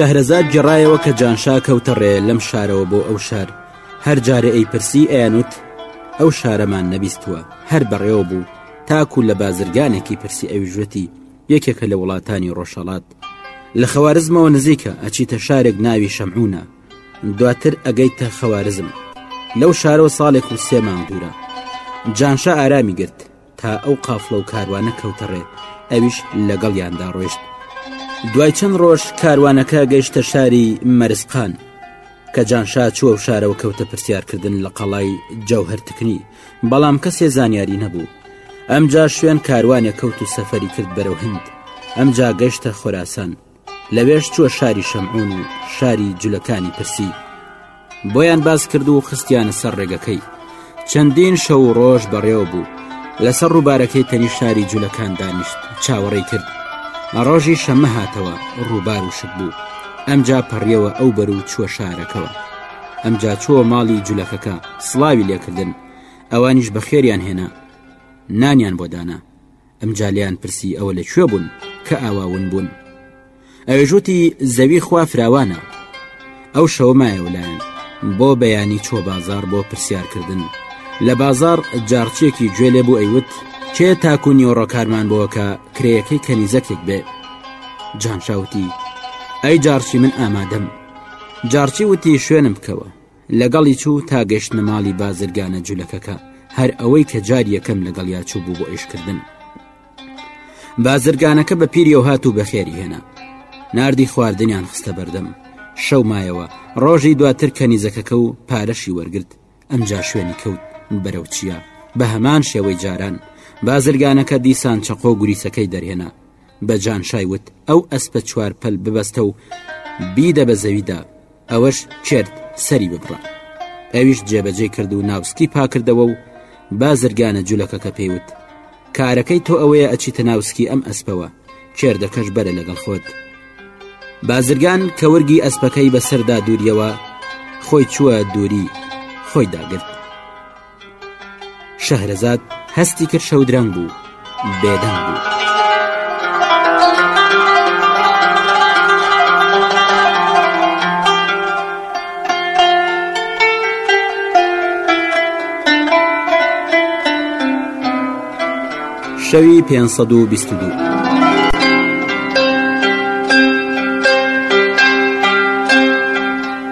شەهرەزاد گەڕایەوە کە جانشا کەوتە ڕێ لەم شارەوە بۆ ئەو شار هەر جارێ ئەی پرسی ئەیانوت ئەو شارەمان نەبیستووە هەر بەڕێوە بوو تاکو لە بازرگانێکی پرسی ئەویژوەتی یەکێکە لە وڵاتانی ڕۆژهڵات لە خەوارزمەوە نزیکە ئەچیتە شارێک ناوی شەمعونە دواتر ئەگەیتە خەوارزم لەو شارەوە ساڵێک و سێمان دوورە جانشە ئارامی گرت تا ئەو قافڵە و کاروانە کەوتە ڕێ ئەویش لەگەڵیاندا ڕۆشت دوای چەند ڕۆژ کاروانەکە گەیشتە شاری مەرزقان کە جانشا چووە و شارەوە کەوتە پرسیارکردن لە قەڵای جەوهرتکنی بەڵام کەسێ زانیاری نەبوو ئەمجا شوێن کاروانێک کەوت و سەفەری کرد بەرەو هند ئەمجا گەشتە خۆراسان لەوێش چووە شاری شەمعون و شاری جولەکانی پرسی بۆیان باز کرد و خستیانە سەر ڕێگەکەی چەندین شەو و ڕۆژ بەڕێوە بوو لەسەر ڕووبارەکەی تەنی شاری جولەکان دانیشت چاوەڕێ کرد ڕۆژی شەمە هاتەوە ڕووبار و شت بوو ئەمجا پەڕیەوە ئەو بەر و چووە شارەکەەوە ئەمجا چووە ماڵی جولەکەکە سڵاوی لێکردن ئەوانیش بەخێریان هێنا نانیان بۆ دانا ئەمجا لێیان پرسی ئەوە لە کوێ بوون کە ئاوا ون بوون ئەوێژوتی زەوی خوا فراوانە ئەو شەومایە ولایەن بۆ بەیانی چۆ بازار بۆ پرسیارکردن لە بازار جارچێکی گوێ لێ بوو ئەیوت کێ تاکو نیۆڕۆکارمان بۆکە کرێیەکەی کەنیزەکێک بێ جانشاوتی ئەی جارچی من ئامادەم جارچی وتی شوێنم بکەوە لەگەڵی چوو تا گەشتنە ماڵی بازرگانە جولەکەکە هەر ئەوەی کە جار یەکەم لەگەڵ یا چوو بوو بۆ ئیشکردن بازرگانەکە بە پیری و هات و بەخێری هێنا نردی خواردنیان خستە بەردەم شەو مایەوە ڕۆژی دواتر کەنیزەکەکە و پارەشی وەرگرت ئەمجا شوێنی کەوت بەرەو چییە بە هەمان شێوەی جاران بازرگانەکە دیسان چەقۆ گوریسەکەی دەرهێنا بە جان شایوت ئەو ئەسپە چوار پەل ببەستە و بیدە بە زەویدا ئەوەش کرد سەری ببڕە ئەویش جێبەجێ کرد و ناوسکی پاکردەوە و بازرگانە جولەکەکە پێیوت کارەکەی تۆ ئەوەیە ئەچیتە ناوسکی ئەم ئەسپەوە کێردەکەش بەرە لەگەڵ خۆت بازرگان کە وەرگی ئەسپەکەی بەسەردا دووریەوە خۆی چووە دووری خۆی داگرت شەهرەزاد هەستی کرد شەودرەنگ بوو بێدەنگ بوو. شەوی پێ بیست و دوو.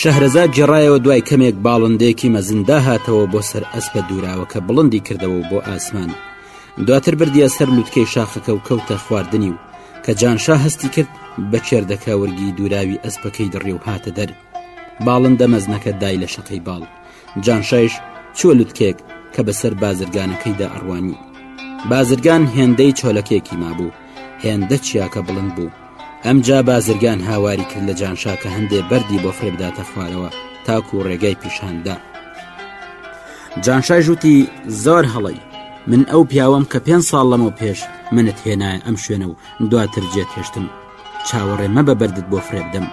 شەهرەزاد جێڕایەوە دوای کەمێک باڵندەیەکی مەزندا هاتەوە بۆ سەر ئەسپە دووراوەکە بڵندی کردەوە و بۆ ئاسمان دواتر بردیە سەر لوتکەی شاخەکە و کەوتە خواردنی و کە جانشا هەستی کرد بە چێردەکە ورگی دووراوی ئەسپەکەی دڕی و هاتە دەر باڵندە مەزنەکە دای لە شەقەی باڵ جانشایش چوە لوتکێک کە بەسەر بازرگانەکەیدا ئەڕوانی بازرگان هێندەی چۆلەکێکی مابوو هێندە چیاکە بڵند بوو ئەمجا بازرگان هاواری کرد لە جانشا کە هەندێ بەردی بۆ فرێ بداتە خوارەوە تاکو و ڕێگای پیشاندا جانشای ژووتی زۆر هەڵی من ئەو پیاوەم کە پێ ساڵ لەمە پێش منت هێنایە ئەم شوێنە و دواتر جێت هێشتم چاوەڕێ مە بە بەردت بۆ فرێ بدەم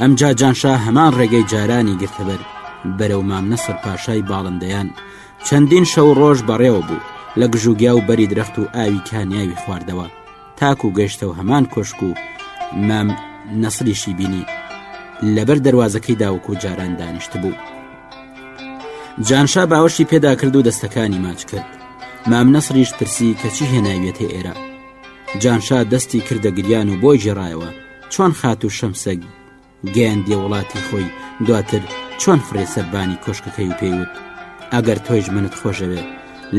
ئەمجا جانشا هەمان ڕێگەی جارانی گرتەبەر بەرەو مام نەسەر پاشای باڵندەیان چەندین شەو ڕۆژ بەڕێوە بوو لە گژوگیا و بەری درەخت و ئاوی کانیاوی خواردەوە تاکو گەشتەوە هەمان کۆشک و مام نەسریشی بینی لەبەر دەواازەکەی داوکو و جاران دانیشت بوو جانشا باوەشی پێدا کرد و دەستەکانی ماچ کرد مام نەسریش پرسی کەچی هێناویەتە ئێرە جانشا دەستی کردە گریان و بۆی ژێڕایەوە چۆن خات و شەمسەگ گەیاندیە وڵاتی خۆی دواتر چۆن فرێ سەربانی کۆشکەکەی و پێیوت ئەگەر تۆیش منت خۆشەوێت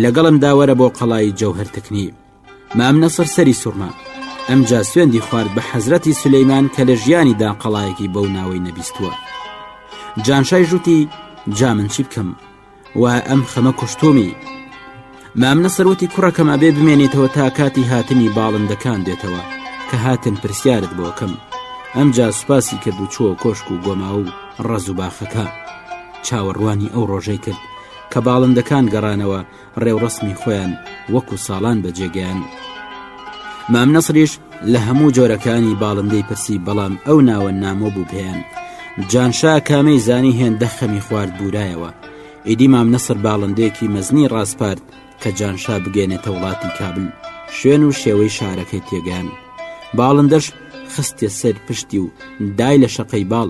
لەگەڵم داوەرە بۆ قەڵای جەوهر تەکنی مام نەسر سەری سوڕما ئەمجا سوێندی خوارد بە حەزرەتی سلەیمان کە لە ژیانیدا قەڵایەکی بەو ناوەی نەبیستووە جانشای ژووتی جا من چی بکەم و ئەم خەمە کوشتۆمی مام نەسەروتی کوڕەکەم ئەبێ بمێنێتەوە تا کاتی هاتنی باڵندەکان دێتەوە کە هاتن پرسیارت بۆکەم ئەمجا سوپاسی کرد و چووە کۆشک و گۆما و ڕەز و باخەکە چاوەڕوانی ئەو ڕۆژەی کرد کە باڵندەکان گەڕانەوە ڕێوڕەسمی خۆیان وەکو ساڵان بەجێگەیان مام نەسریش لە هەموو جۆرەکانی باڵندەی پرسی بەڵام ئەو ناوە نامۆ بوو پێیان جانشا کامەی زانی هێندە خەمی خوارد بورایەوە ئیدی مام نەسر باڵندێکی مەزنی ڕاسپارد کە جانشا بگەێنێتە وڵاتی کابل شوێن و شێوەی شارەکەی تێگەیان باڵندەش خستێ سەر پشتی و دای لە شەقەی باڵ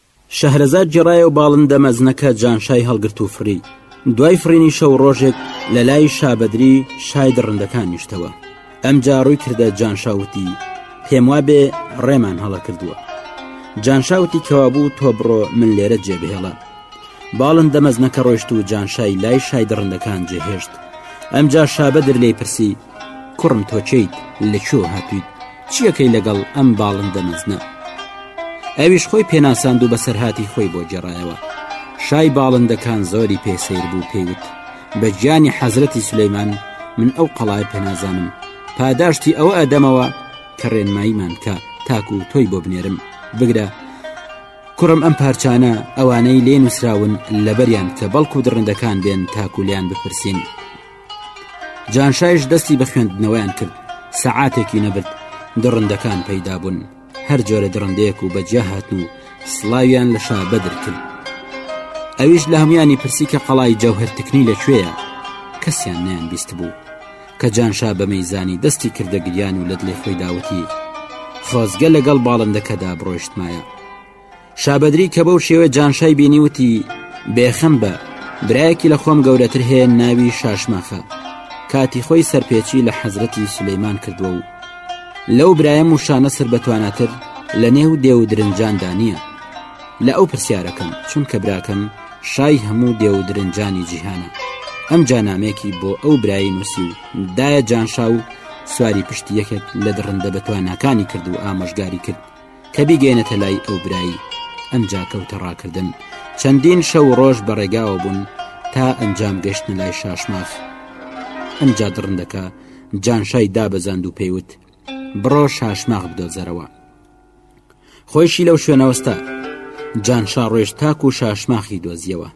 شەهرەزاد گێڕایە و باڵندە مەزنەکە جانشای هەڵگرت و فڕی دوای فڕینی شەو ڕۆژێک لە لای شابدری شای دڕندەکان نیشتەوە ئەمجا ڕووی کردە جانشاوتی پێم وابێ ڕێمان هەڵە کردووە جانشاوتی کەوابوو تۆ بڕۆ من لێرە جێبهێڵە باڵن دەمەزنەکە ڕۆشت و جانشای لای شای دڕندەکان جێهێشت ئەمجا شابەدر لی پرسی کوڕم تۆ کێیت لە کوێ هاتوویت چیەکەی لەگەڵ ئەم باڵندە مەزنە ئەویش خۆی پێناساند و بەسەرهاتی خۆی بۆ جێڕایەوە شای باڵندەکان زۆری پێسەیر بوو پێیوت بە گیانی حەزرەتی سلەیمان من ئەو قەڵای پێنازانم پاداشتی ئەوە ئەدەمەوە کە ڕێنماییمان کە تاکو و تۆی بۆ بنێرم بگرە کوڕم ئەم پارچانە ئەوانەی لێ نووسراون لەبەریان کە بەڵکو دڕندەکان بێن تاکولیان بپرسین جانشایش دەستی بە خوێندنەوەیان کرد سەعاتێکی نەبرد دڕندەکان پەیدا بوون هەر جۆرە دڕندەیەک و بەجیا هاتن و سڵاویان لە شا بەدر کرد ئەویش لە هەمویانی پرسی کە قەڵای جەوهر تکنی لەکوێیە کەسیان نیان بیست بوو کە جانشا بەمەی زانی دەستی کردە گریان و لە دڵی خۆی داوتی خۆزگە لەگەڵ باڵندەکەدا بڕۆشتمایە شابەدری کە بەو شێوە جانشای بینی وتی بێخەم بە برایەکی لە خۆم گەورەتر هەیە ناوی شاشماخە کاتی خۆی سەرپێچی لە حەزرەتی سلەیمان کردووە و لەو برایە موشانە سەر بەتواناتر لە نێو دێ و درنجاندا نییە لە ئەو پرسیارەکەم چونکە براکەم شای هەموو دێ و درنجانی جیهانە ئەم جانامێکی بۆ ئەو برایی نووسی و دایە جانشا و سواری پشتی یەکێک لە دڕندە بەتواناکانی کرد و ئامۆژگاری کرد کە بیگەێنێتە لای ئەو برایی ئەمجا کەوتە ڕاکردن چەندین شەو و ڕۆژ بە ڕێگاوە بوون تا ئەنجام گەشتن لای شاشماخ ئەمجا دڕندەکە جانشای دابەزاند و پێیوت بڕۆ شاشماغ بدۆزەرەوە خۆشی لەو شوێنەوەستا جانشا ڕۆێش تاک و شاشماخی دۆزیەوە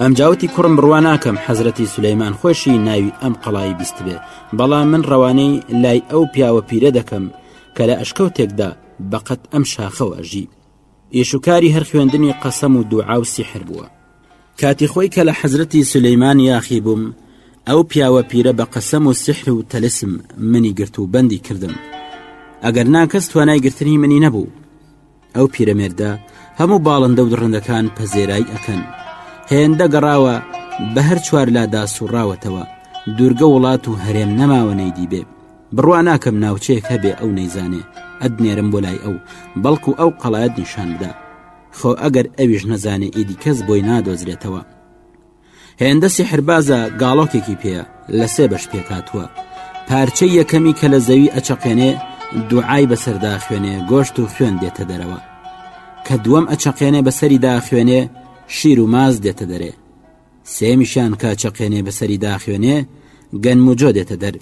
ئەمجا وتی کوڕم بڕوا ناکەم حەزرەتی سولەیمان خۆشی ناوی ئەم قەڵایی بیستبێ بەڵام من ڕەوانەی لای ئەو پیاوە پیرە دەکەم کە لە ئەشکەوتێکدا بەقەت ئەم شاخەوە ئەژی ئیشوکاری هەر خوێندنی قەسەم و دوعا و سیحر بووە کاتی خۆی کە لە حەزرەتی سولەیمان یاخی بووم ئەو پیاوە پیرە بە قەسەم و سحر و تەلسم منی گرت و بەندی کردم ئەگەر ناکەس توانای گرتنی منی نەبوو ئەو پیرەمێردە هەموو باڵندە و دڕندەکان پەزێرایی ئەەکەن هێندە گەڕاوە بە هەر چوار لادا سوڕاوەتەوە دوورگە وڵات و هەرێم نەماوە نەیدی بێ بڕوا ناکەم ناوچەیەک هەبێ ئەو نەیزانێ ئەدنێرم بۆ لای ئەو بەڵکو ئەو قەڵایەت نیشان بدا خۆ ئەگەر ئەویش نەزانێ ئیدی کەس بۆی نادۆزرێتەوە هێندە سیحربازە گاڵۆکێکی پێە لە سێ بەش پێکاتوە پارچەی یەکەمی کە لە زەوی ئەچەقێنێ دوعای بەسەردا خوێنێ گۆشت و خوێن دێتە دەرەوە کە دووەم ئەچەقێنێ بەسەریدا خوێنێ شیر و ماز دێتە دەرێ سێمیشان کاچەقێنێ بەسەریدا خوێنێ گەنموجۆ دێتە دەر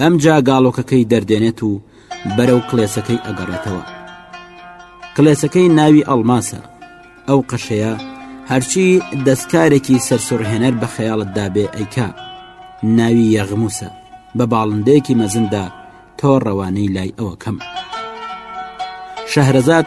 ئەمجا گاڵۆکەکەی دەردێنێت و بەرەو کلێسەکەی ئەگەڕێتەوە کلێسەکەی ناوی ئەڵماسە ئەو قەشەیە هەرچی دەستکارێکی سەرسوڕهێنەر بە خەیاڵت دابێ ئەیکا ناوی یەغموسە بە باڵندەیەکی مەزندا تۆ ڕەوانەی لای ئەوە کەم شەهرەزاد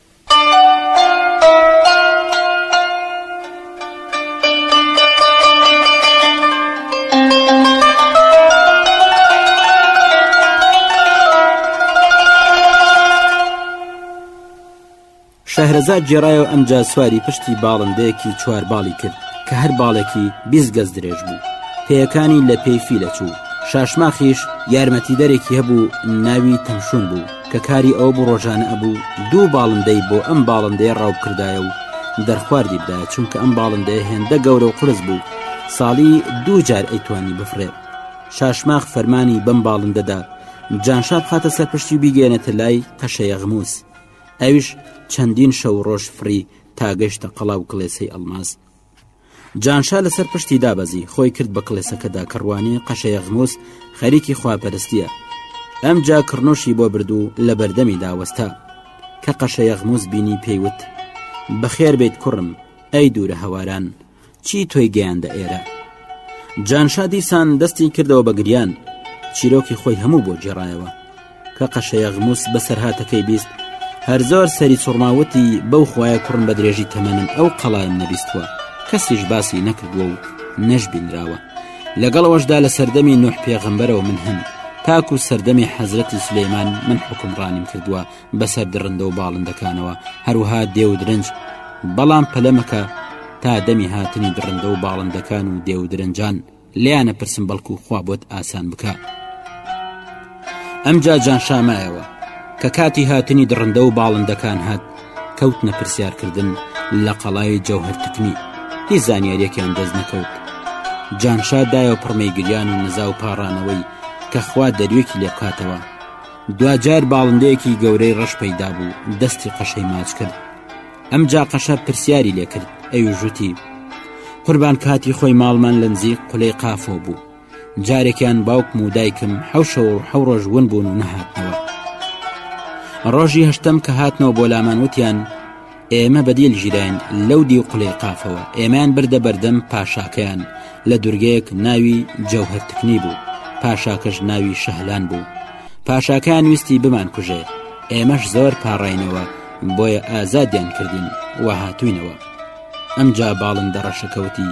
شەهرەزاد جێڕایەوە ئەمجا سواری پشتی باڵندەیەکی چوار باڵی کرد کە هەر باڵێکی بیست گەز درێژ بوو پێەکانی لە پێی فیلە چوو شاشماخیش یارمەتیدەرێکی هەبوو ناوی تەمشون بوو کە کاری ئەو بوو ڕۆژانە ئەبوو دوو باڵندەی بۆ ئەم باڵندەیە ڕاو کردایە و دەرخواردی بدایە چونکە ئەم باڵندەیە هێندە گەورە و قرس بوو ساڵی دوو جار ئەیتوانی بفرێ شاشماخ فەرمانی بەم باڵندەدا جانشا بخاتە سەرپشتی بیگەێنێتە لای قەشەیە غموس ئەویش چەندین شەو ڕۆژ فری تاگەشتە قەڵا و کلێسەی ئەلماس جانشا لەسەر پشتی دابەزی خۆی کرد بە کڵێسەکەدا کە ڕوانی قەشەیەغموس خەریکی خواپەرستیە ئەم جا کڕنۆشی بۆ بردو لە بەردەمی داوەستا کە قەشەیەغموس بینی پێیوت بەخێر بێت کوڕم ئەی دوورە هەواران چی تۆی گەیاندە ئێرە جانشا دیسان دەستی کردەوە بە گریان چیرۆکی خۆی هەموو بۆ جێڕایەوە کە قەشەیەغموس بەسەرهاتەکەی بیست هەر زۆر سەری سوڕماوتی بەو خویە کوڕم بە درێژی تەمەنم ئەو قەڵایم نەبیستوە کەسیش باسی نەکردووە و نەشبینراوە لەگەڵەوەشدا لە سەردەمی نوح پێغەمبەرەوە من هەم تاکو سەردەمی حەزرەتی سلەیمان من حکومڕانیم کردووە بەسەر دڕندە و باڵندەکانەوە هەروها دێو درنج بەڵام پەلەمەکە تا دەمی هاتنی دڕندە و باڵندەکان و دێو درنجان لێیان نەپرسم بەڵکو خوا بۆت ئاسان بکا ئەمجا جانشامایەوە کە کاتی هاتنی دڕندە و باڵندەکان هات کەوت نەپرسیارکردن لە قەڵای جەوهرتکنی هی زانیاریەکیان دەست نەکەوت جانشا دایەوە پڕمەی گریان و نزا و پاڕانەوەی کە خوا دەروێکی لێ بکاتەوە دواجار باڵندەیەکی گەورەی ڕەش پەیدا بوو دەستی قەشەی ماچ کرد ئەمجا قەشە پرسیاری لێکرد ئەوژوتی قوربان کاتی خۆی ماڵمان لەنزی قلەی قافۆ بوو جارێکیان باوکم و دایکم حەوشەوە و حەو ڕۆژ ون بوون و نەهاتنەوە ڕۆژی هەشتم کە هاتنەوە بۆ لامان وتیان ئێمە بەدیل ژیراین لەو دی و قلەی قافەوە ئێمان بردە بەردەم پاشاکەیان لە دوورگەیەک ناوی جەوهر تکنی بوو پاشاکەش ناوی شەهلان بوو پاشاکان ویستی بمان کوژێت ئێمەش زۆر پاڕاینەوە بۆیە ئازادیان کردین و هاتوینەوە ئەمجا باڵن دەڕەشەکەوتی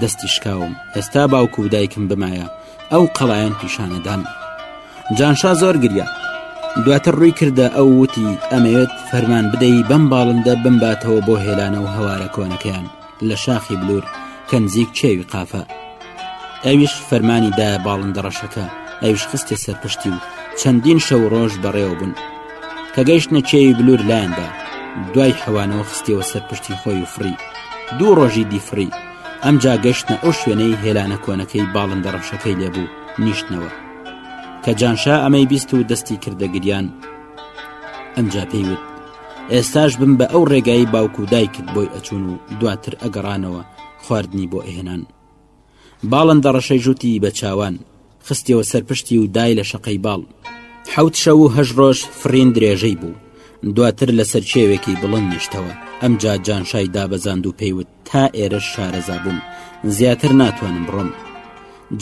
دەستی شکاوم ئێستا باوکو و دایکم بمایە ئەو قەڵایەن پیشانەدان جانشا زۆر گریا دواتر ڕووی کردە ئەو وتی ئەمەوێت فەرمان بدەی بەم باڵندە بمباتەوە بۆ هێلانە و هەوارە کۆنەکەیان لە شاخی بلور کە نزیک چێوی قافە ئەویش فەرمانی دا باڵندە ڕەشەکە ئەویش خستێ سەرپشتی و چەندین شەو ڕۆژ بەڕێوە بوون کە گەیشت نەچێوی بلور لایەندا دوای حەوانەوە خستیەوە سەرپشتی خۆی و فڕی دوو ڕۆژی دیفڕی ئەم جا گەشتە ئەو شوێنەی هێلانە کۆنەکەی باڵندە ڕەشەکەی لێبوو نیشتنەوە کە جانشا ئەمەی بیست و دەستی کردە گریان ئەمجا پێیوت ئێستاش بم بە ئەو ڕێگایی باوک و دایکت بۆی ئەچوون و دواتر ئەگەڕانەوە خواردنی بۆ ئێهێنان باڵن دەڕەشەی ژووتی بە چاوان خستیەوە سەرپشتی و دای لە شەقەی باڵ حوت شە و هەژ ڕۆژ فرین درێژەی بوو دواتر لەسەر چێوێکی بڵند نیشتەوە ئەمجا جانشای دابەزاند و پێیوت تا ئێرەش شارەزا بووم زیاتر ناتوانم بڕۆم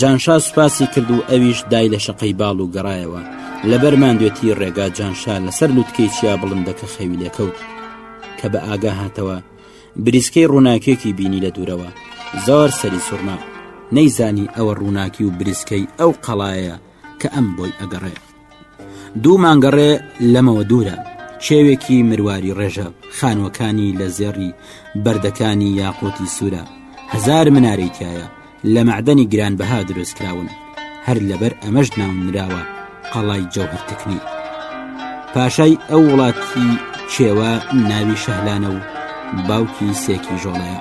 جانشا سوپاسی کرد و ئەویش دای لە شەقەی باڵ و گەڕایەوە لەبەر ماندوێتی ڕێگا جانشا لەسەر لوتکەی چیا بڵندەکە خەوی لێکەوت کە بە ئاگا هاتەوە بریسکەی ڕووناکێکی بینی لە دوورەوە زۆر سەری سوورما نەیزانی ئەوە ڕووناکی و بریسکەی ئەو قەڵایە کە ئەم بۆی ئەگەڕێ دوو مانگەڕێ لەمەوە دوورە کێوێکی مرواری ڕێژە خانووەکانی لە زێڕی بەردەکانی یاقوتی سوورە هزار منارەی تایە لە معدەنی گرانبەها دروست کراون هەر لەبەر ئەمەش ناونراوە قەڵای جەوهر تکنی پاشای ئەو وڵاتی کێوە ناوی شەهلانە و باوکی سێکی ژۆڵەیە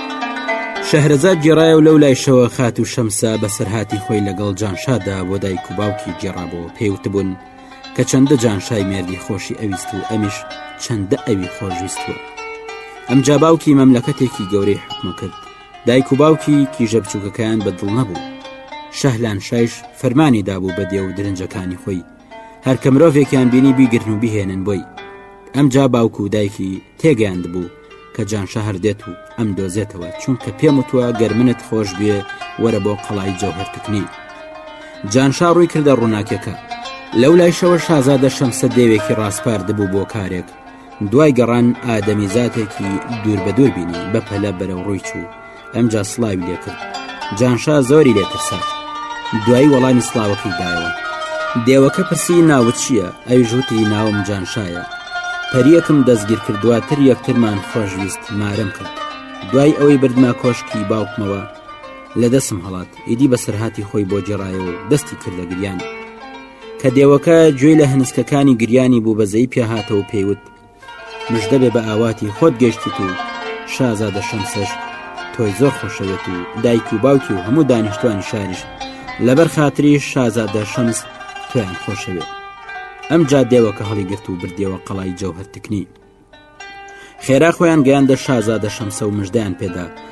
شەهرەزاد گێڕایە و لەو لایشەوە خات و شەمسا بەسەرهاتی خۆی لەگەڵ جانشادا بۆ دایک و باوکی گێڕابەوە پێوتبوون کە چەندە جانشای مێردی خۆشی ئەویست و ئەمیش چەندە ئەوی خۆشویستوە ئەم جاباوکی مەملەکەتێکی گەورەی حکومە کرد دایک و باوکی کیژە بچووکەکەیان بەدڵ نەبوو شەهلان شایش فەرمانی دابوو بە دێ و درنجەکانی خۆی هەرکە مرۆڤێکیان بینی بیگرن و بهێنن بۆی ئەمجا باوک و دایکی تێگەیاند بوو کە جانشە هەردێت و ئەم دۆزێتەوە چونکە پێم وتووە گەر منت خۆش بێ وەرە بۆ قەڵای جەوهرتکنی جانشا ڕووی کردە ڕووناکەکە لەو لایشەوە شازادە شەمسە دێوێکی ڕاسپارد بوو بۆ کارێک دوای گەڕان ئادەمی زاتێکی دوور بە دوور بینی بە پەلە بەرەو ڕووی چوو ئەمجا سلاوی لێکرد جانشا زۆری لێترسا دوایی وەڵامی سلااوەکەی دایەوە دێوەکە پرسی ناوت چییە ئەوی ژوتی ناوم جانشایە پەریەکم دەستگیر کردواتر یەکترمان خۆشویست مارم کرد دوای ئەوەی بردما کۆشکی باوکمەوە لە دەسم هەڵات ئیدی بەسەرهاتی خۆی بۆ جێڕایە و دەستی کردە گریان کە دێوەکە گوێی لە هەنسکەکانی گریانی بوو بەزەی پێهاتە و پێیوت مژدە بێ بە ئاواتی خۆت گەشتیت و شازادە شەمسەش تۆی زۆر خۆشەوێت و دایک و باوکی و هەموو دانیشتوانی شاریش لەبەر خاتری شازادە شەمس تۆیان خۆشەوێت ئەم جا دێوەکە هەڵی گرت و بردێەوە قەڵای جەوهرتکنی خێرا خۆیان گەیاندە شازادە شەمسە و مژدەیان پێدا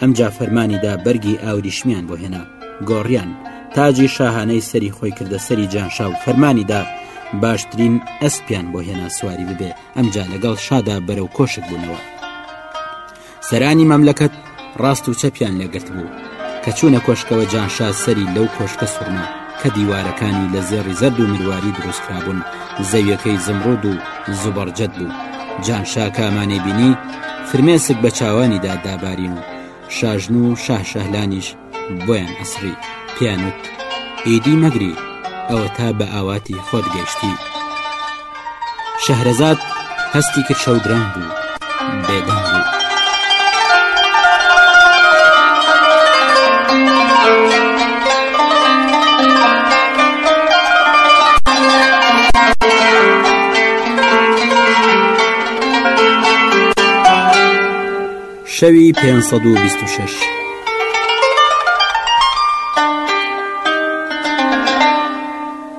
ئەمجا فەرمانی دا بەرگی ئاوریشمیان بۆ هێنا گۆڕیان تاجی شاهانەی سەری خۆی کردە سەری جانشا و فەرمانی دا باشترین ئەسپیان بۆ هێنا سواری ببێ ئەمجا لەگەڵ شادا بەرەو کۆشک بوونەوە سەرانی مەملەکەت ڕاست و چەپیان لەگرت بوو کە چوونە کۆشکەوە جانشا سەری لەو کۆشکە سوورما کە دیوارەکانی لە زێڕی زەرد و مرواری دروستکرابوون زەویەکەی زمڕود و زوبەڕجەت بوو جانشا کامانەی بینی فرمێسک بە چاوانیدا دابارین و شاژن و شاه شەهلانیش بۆیان ئەسری پیانوت ئیدی مەگری ئەوە تا بە ئاواتی خۆت گەشتی شەهرەزاد هەستی کرد شەودران بوو بێدەنگ بوو شەوی پێ شش.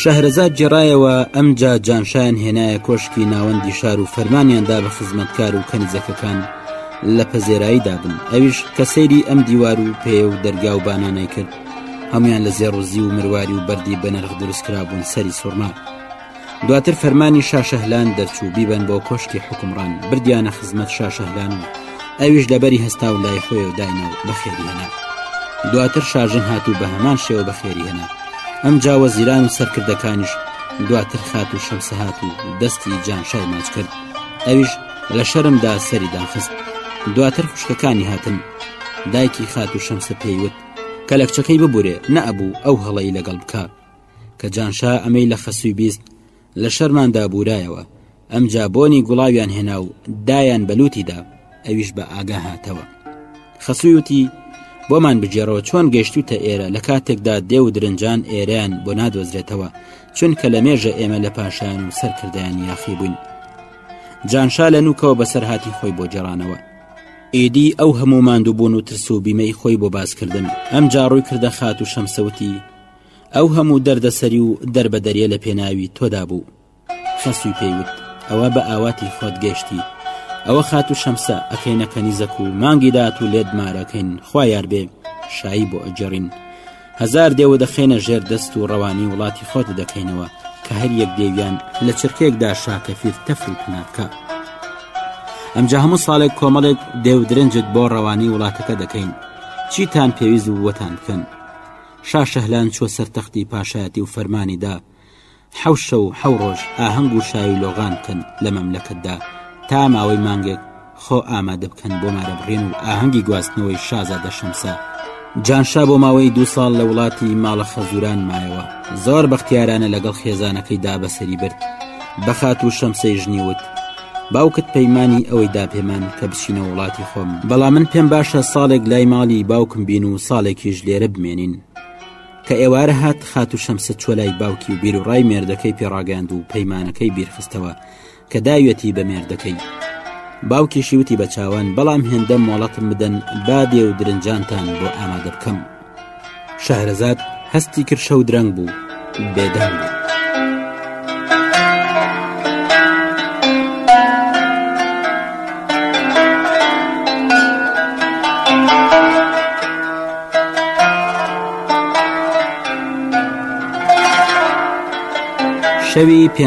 شەهرەزاد گێڕایەوە، ئەمجا جانشایان هێنایە کۆشکی ناوەندی شار و فەرمانیاندا بە خزمەتکار و کەنیزەکەکان لە پەزێرایی دابن ئەویش کە سەیری ئەم دیوار و پێ و دەرگا و بانانەی کرد هەموان لە زێڕوزی و مرواری و بەردی بەنرخ دروستکرابوون سەری سوورما دواتر فەرمانی شاشەهلان دەرچوو بیبەن بۆ کۆشکی حکومڕان بردیانە خزمەت شاشەهلان و ئەویش لەبەری هەستا و لای خۆی و داینا و بەخێری هێنا دواتر شارژن هات و بە هەمان شێوە بەخێری هێنا ئەم جاوە زیران و سەرکردەکانیش دواتر خات و شەمسە هات و دەستی جانشای ماچ کرد ئەویش لە شەرمدا سەری داخست دواتر خوشکەکانی هاتن دایکی خات و شەمسە پێیوت کە لە کچەکەی ببورێ نەبوو ئەو هەڵەی لەگەڵ بکە کە جانشا ئەمەی لە خەسووی بیست لە شەرماندا بوورایەوە، ئەمجا بۆنی گوڵاویان هێنا و دایان بە لوتیدا، ئەویش بە ئاگا هاتەوە. خەسووی وتی، بۆمان بگێڕەوە چۆن گەشتوتە ئێرە لە کاتێکدا دێ و درنجان ئێرەیان بۆ نادۆزرێتەوە چونکە لە مێژە ئێمە لە پاشان و سەرکردیان یاخی بووین جانشا لە نوکەوە بەسەرهاتی خۆی بۆ جێڕانەوە ئیدی ئەو هەموو ماندووبوون و ترس و بیمەی خۆی بۆ باسکردن ئەم جاڕووی کردە خات و شەمسەوتی ئەو هەموو دەردەسەری و دەربەدەریە لە پێناوی تۆدا بوو خەسوی پێیوت ئەوە بە ئاواتی خۆت گەشتی ئەوە خات و شەمسە ئەکەینە کەنیزەک و مانگی دات و لێت مارەکەین خوا یار بێ شایی بۆ ئەجێڕین هزار دێوە دەخێنە ژێر دەست و ڕەوانی وڵاتی خۆت دەکەینەوە کە هەر یەک دێویان لە چرکێکدا شاکەفیر تەفری پناکە ئەمجا هەموو ساڵێک کۆمەڵێک دێو درنجت بۆ ڕەوانی وڵاتەکە دەکەین چیتان پێویست بووەتان بکەن شا شەهلان چووە سەر تەختی پاشایەتی و فەرمانی دا حەو شەو حەو ڕۆژ ئاهەنگ و شاوی لۆغان کەن لە مەملەکەتدا تا ماوەی مانگێک خۆ ئامادە بکەن بۆ مارە بڕێن و ئاهەنگی گواستنەوەی شازادە شەمسە جانشا بۆ ماوەی دو ساڵ لە وڵاتی ماڵە خەزوران مایەوە زۆر بەختیارانە لەگەڵ خێزانەکەی دابەسەری برد بەخات و شەمسەی ژنی وت باوکت پەیمانی ئەوەی دا پێمان کە بچینە وڵاتی خۆم بەڵام من پێم باشە ساڵێک لای ماڵی باوکم بین و ساڵێکیش لێرە بمێنین کە ئێوارە هات خات و شەمسە چۆلای باوکی و بیر و ڕای مێردەکەی پێڕاگەاند و پەیمانەکەی بیرخستەوە کە داویەتی بە مێردەکەی باوکیشی وتی بە چاوان بەڵام هێندە مۆڵەتم بدەن بادێ و درنجانتان بۆ ئامادە بکەم. شەهرەزاد هەستی کرد شەو درەنگ بوو بێدەنگ بوو. شەوی پێ.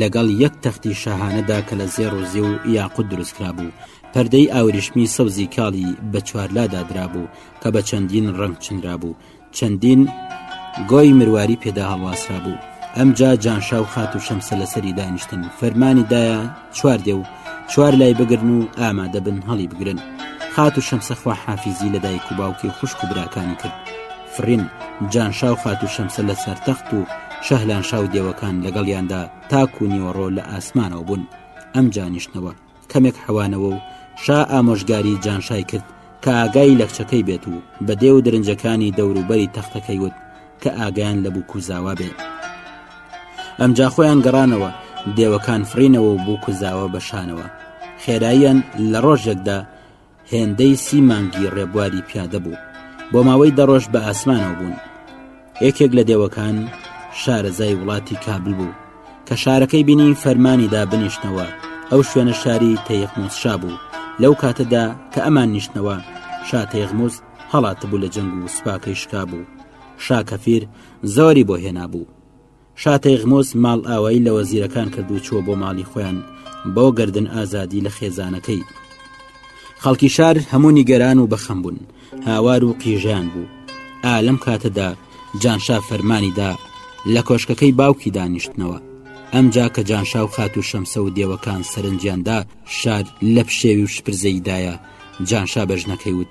لەگەڵ یەک تەختی شاهانەدا کە لە زێڕ و زێ و یاقوت دروستکرابوو پەردەی ئاوریشمی سەوزی کاڵی بە چوارلادا درابوو کە بە چەندین ڕنگ چنرابوو چەندین گۆی مرواری پێدا هەڵواسرا بوو ئەمجا جانشا و خات و شەمسە لەسەری دانیشتن فەرمانی دایە چوار دێ و چوار لای بگرن و ئامادەبن هەڵی بگرن خات و شەمسەخوا حافیزی لە دایک و باوکی خوشک و براکانی کرد فڕین، جانشا و خاتوو شەمسە لە سەر تەخت و شەهلانشا و دێوەکان لەگەڵیاندا تاکو و نیوەڕۆ لە ئاسمانەوە بوون ئەم جا نیشتنەوە کەمێک حەوانەوە و شا ئامۆژگاری جانشای کرد کە ئاگای لەکچەکەی بێت و بە دێ و درنجەکانی دەوروبەری تەختەکەی وت کە ئاگیان لە بووکوزاوا بێت ئەمجا خۆیان گەڕانەوە دێوەکان فرینەوە و بووکوزاوە بەشانەوە خێراییان لە ڕۆژێکدا هێندەی سی مانگی ڕێبواری پیادە بوو بۆ ماوەی دەڕۆژ بە ئاسمانەوە بوون یەکێک لە دێوەکان شارەزای وڵاتی کابل بوو کە شارەکەی بینی فەرمانیدا بنیشتنەوە ئەو شوێنە شاری تەیەخموسشا بوو لەو کاتەدا کە ئەمان نیشتنەوە شاتەیەغموز هەڵاتبوو لە جەنگ و سوپاکەی شکا بوو شاکەفیر زۆری بۆ هێنا بوو شاتەیغمۆس ماڵئاوایی لە وەزیرەکان کرد و چووە بۆ ماڵی خۆیان بۆ گردن ئازادی لە خێزانەکەی خەڵکی شار هەموو نیگەران و بەخەم بوون هاوار و قیژیان بوو ئا لەم کاتەدا جانشا فەرمانیدا لە کۆشکەکەی باوکی دانیشتنەوە ئەمجا کە جانشا و خات و شەمسە و دێوەکان سەرنجیاندا شار لە پشێوی و شپرزەیدایە جانشا بە ژنەکەی وت